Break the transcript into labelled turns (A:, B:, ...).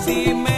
A: See me.